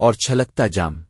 اور چھلکتا جام۔